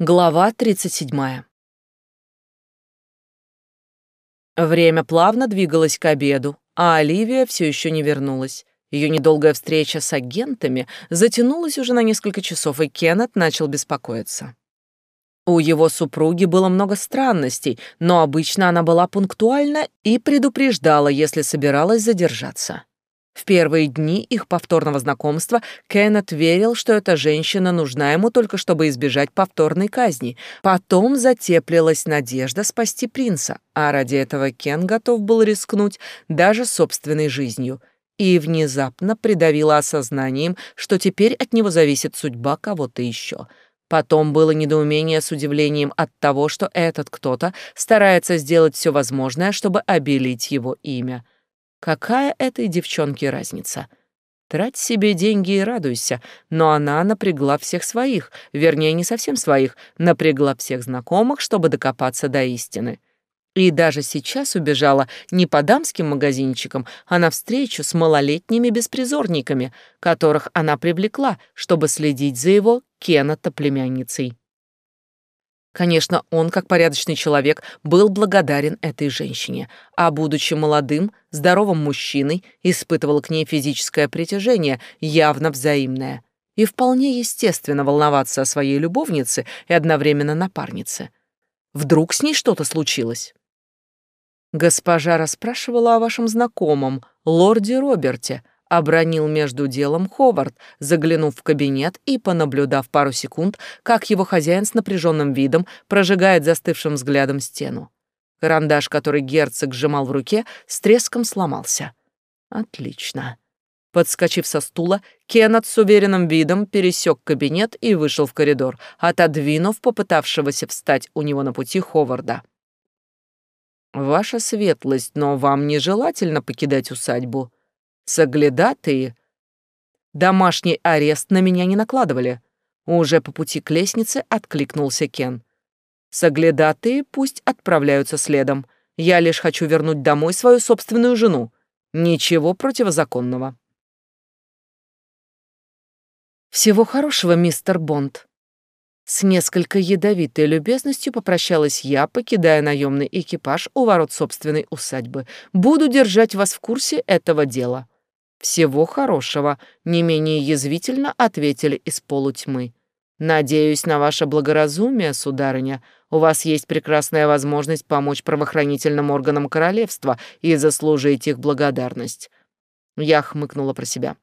Глава 37. Время плавно двигалось к обеду, а Оливия все еще не вернулась. Ее недолгая встреча с агентами затянулась уже на несколько часов, и Кеннет начал беспокоиться. У его супруги было много странностей, но обычно она была пунктуальна и предупреждала, если собиралась задержаться. В первые дни их повторного знакомства Кеннет верил, что эта женщина нужна ему только чтобы избежать повторной казни. Потом затеплилась надежда спасти принца, а ради этого Кен готов был рискнуть даже собственной жизнью. И внезапно придавило осознанием, что теперь от него зависит судьба кого-то еще. Потом было недоумение с удивлением от того, что этот кто-то старается сделать все возможное, чтобы обелить его имя — Какая этой девчонке разница? Трать себе деньги и радуйся, но она напрягла всех своих, вернее, не совсем своих, напрягла всех знакомых, чтобы докопаться до истины. И даже сейчас убежала не по дамским магазинчикам, а навстречу с малолетними беспризорниками, которых она привлекла, чтобы следить за его Кената племянницей. Конечно, он, как порядочный человек, был благодарен этой женщине, а, будучи молодым, здоровым мужчиной, испытывал к ней физическое притяжение, явно взаимное. И вполне естественно волноваться о своей любовнице и одновременно напарнице. Вдруг с ней что-то случилось? Госпожа расспрашивала о вашем знакомом, лорде Роберте, обронил между делом Ховард, заглянув в кабинет и понаблюдав пару секунд, как его хозяин с напряженным видом прожигает застывшим взглядом стену. Карандаш, который герцог сжимал в руке, с треском сломался. Отлично. Подскочив со стула, Кеннет с уверенным видом пересек кабинет и вышел в коридор, отодвинув попытавшегося встать у него на пути Ховарда. «Ваша светлость, но вам нежелательно покидать усадьбу», Соглядатые. Домашний арест на меня не накладывали. Уже по пути к лестнице откликнулся Кен. Соглядатые пусть отправляются следом. Я лишь хочу вернуть домой свою собственную жену. Ничего противозаконного. Всего хорошего, мистер Бонд. С несколько ядовитой любезностью попрощалась я, покидая наемный экипаж у ворот собственной усадьбы. Буду держать вас в курсе этого дела. «Всего хорошего», — не менее язвительно ответили из полутьмы. «Надеюсь на ваше благоразумие, сударыня. У вас есть прекрасная возможность помочь правоохранительным органам королевства и заслужить их благодарность». Я хмыкнула про себя.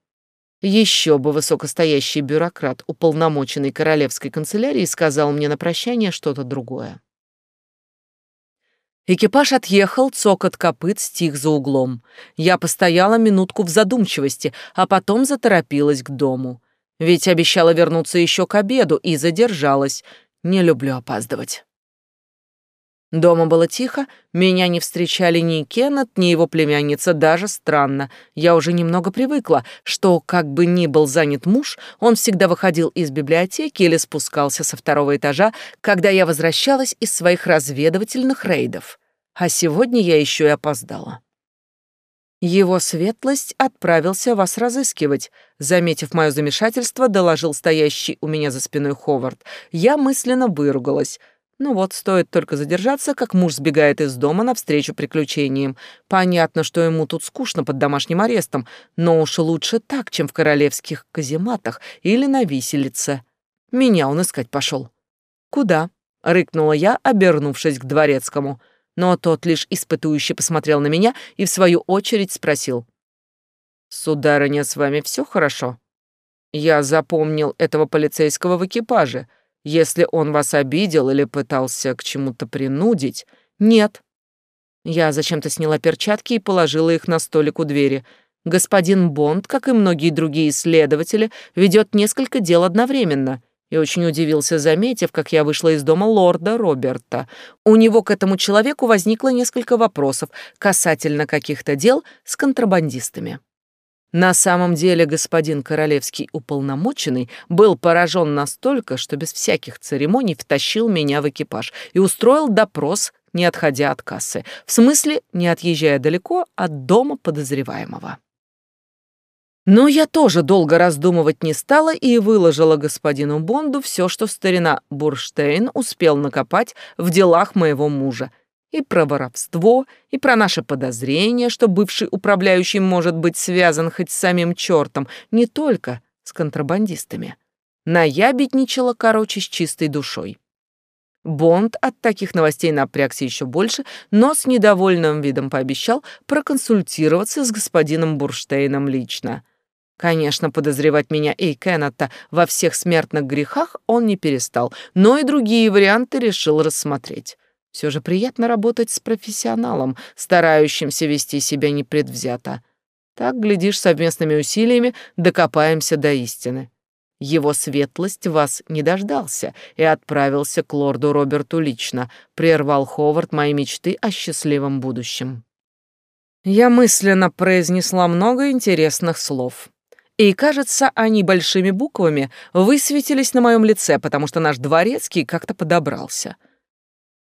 Еще бы высокостоящий бюрократ, уполномоченный королевской канцелярией, сказал мне на прощание что-то другое. Экипаж отъехал, цокот копыт стих за углом. Я постояла минутку в задумчивости, а потом заторопилась к дому. Ведь обещала вернуться еще к обеду и задержалась. Не люблю опаздывать. Дома было тихо, меня не встречали ни Кеннет, ни его племянница, даже странно. Я уже немного привыкла, что, как бы ни был занят муж, он всегда выходил из библиотеки или спускался со второго этажа, когда я возвращалась из своих разведывательных рейдов. А сегодня я еще и опоздала. Его светлость отправился вас разыскивать. Заметив мое замешательство, доложил стоящий у меня за спиной Ховард. Я мысленно выругалась — ну вот, стоит только задержаться, как муж сбегает из дома навстречу приключениям. Понятно, что ему тут скучно под домашним арестом, но уж лучше так, чем в королевских казематах или на виселице. Меня он искать пошел. «Куда?» — рыкнула я, обернувшись к дворецкому. Но тот лишь испытующе посмотрел на меня и в свою очередь спросил. «Сударыня, с вами все хорошо?» Я запомнил этого полицейского в экипаже — если он вас обидел или пытался к чему-то принудить, нет. Я зачем-то сняла перчатки и положила их на столик у двери. Господин Бонд, как и многие другие следователи, ведет несколько дел одновременно и очень удивился, заметив, как я вышла из дома лорда Роберта. У него к этому человеку возникло несколько вопросов касательно каких-то дел с контрабандистами. На самом деле господин королевский уполномоченный был поражен настолько, что без всяких церемоний втащил меня в экипаж и устроил допрос, не отходя от кассы, в смысле, не отъезжая далеко от дома подозреваемого. Но я тоже долго раздумывать не стала и выложила господину Бонду все, что старина Бурштейн успел накопать в делах моего мужа. И про воровство, и про наше подозрение, что бывший управляющий может быть связан хоть с самим чертом, не только с контрабандистами. Наябедничала, короче, с чистой душой. Бонд от таких новостей напрягся еще больше, но с недовольным видом пообещал проконсультироваться с господином Бурштейном лично. Конечно, подозревать меня и Кеннета во всех смертных грехах он не перестал, но и другие варианты решил рассмотреть. Все же приятно работать с профессионалом, старающимся вести себя непредвзято. Так, глядишь, совместными усилиями докопаемся до истины. Его светлость вас не дождался и отправился к лорду Роберту лично, прервал Ховард мои мечты о счастливом будущем. Я мысленно произнесла много интересных слов. И, кажется, они большими буквами высветились на моем лице, потому что наш дворецкий как-то подобрался.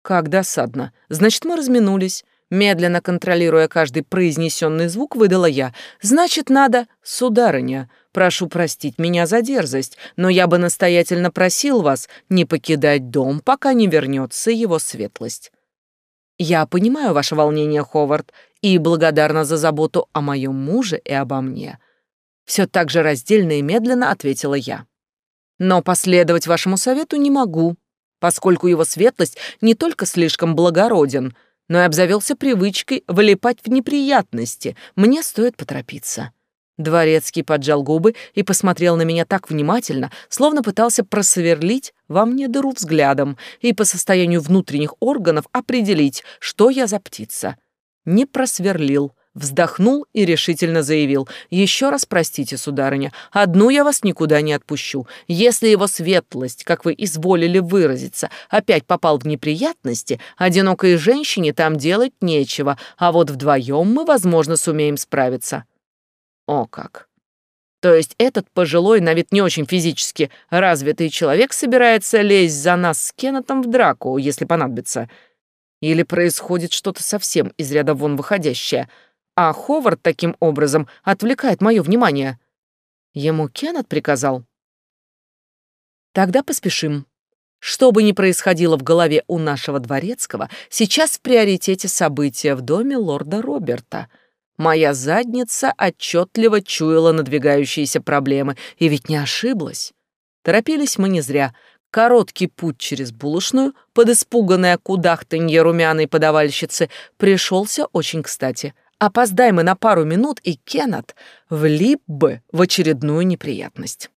Как досадно. Значит, мы разминулись. Медленно контролируя каждый произнесенный звук, выдала я. «Значит, надо, сударыня, прошу простить меня за дерзость, но я бы настоятельно просил вас не покидать дом, пока не вернется его светлость». «Я понимаю ваше волнение, Ховард, и благодарна за заботу о моем муже и обо мне». Все так же раздельно и медленно ответила я. «Но последовать вашему совету не могу, поскольку его светлость не только слишком благороден — но и обзавелся привычкой вылипать в неприятности. Мне стоит поторопиться. Дворецкий поджал губы и посмотрел на меня так внимательно, словно пытался просверлить во мне дыру взглядом и по состоянию внутренних органов определить, что я за птица. Не просверлил, Вздохнул и решительно заявил. «Еще раз простите, сударыня, одну я вас никуда не отпущу. Если его светлость, как вы изволили выразиться, опять попал в неприятности, одинокой женщине там делать нечего, а вот вдвоем мы, возможно, сумеем справиться». О как! То есть этот пожилой, на вид не очень физически развитый человек собирается лезть за нас с Кеннетом в драку, если понадобится. Или происходит что-то совсем из ряда вон выходящее — а Ховард таким образом отвлекает мое внимание. Ему Кеннет приказал. Тогда поспешим. Что бы ни происходило в голове у нашего дворецкого, сейчас в приоритете события в доме лорда Роберта. Моя задница отчетливо чуяла надвигающиеся проблемы, и ведь не ошиблась. Торопились мы не зря. Короткий путь через булочную, под испуганное кудахтанье румяной подавальщицы, пришелся очень кстати — Опоздай мы на пару минут, и Кеннет влип бы в очередную неприятность.